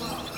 Wow.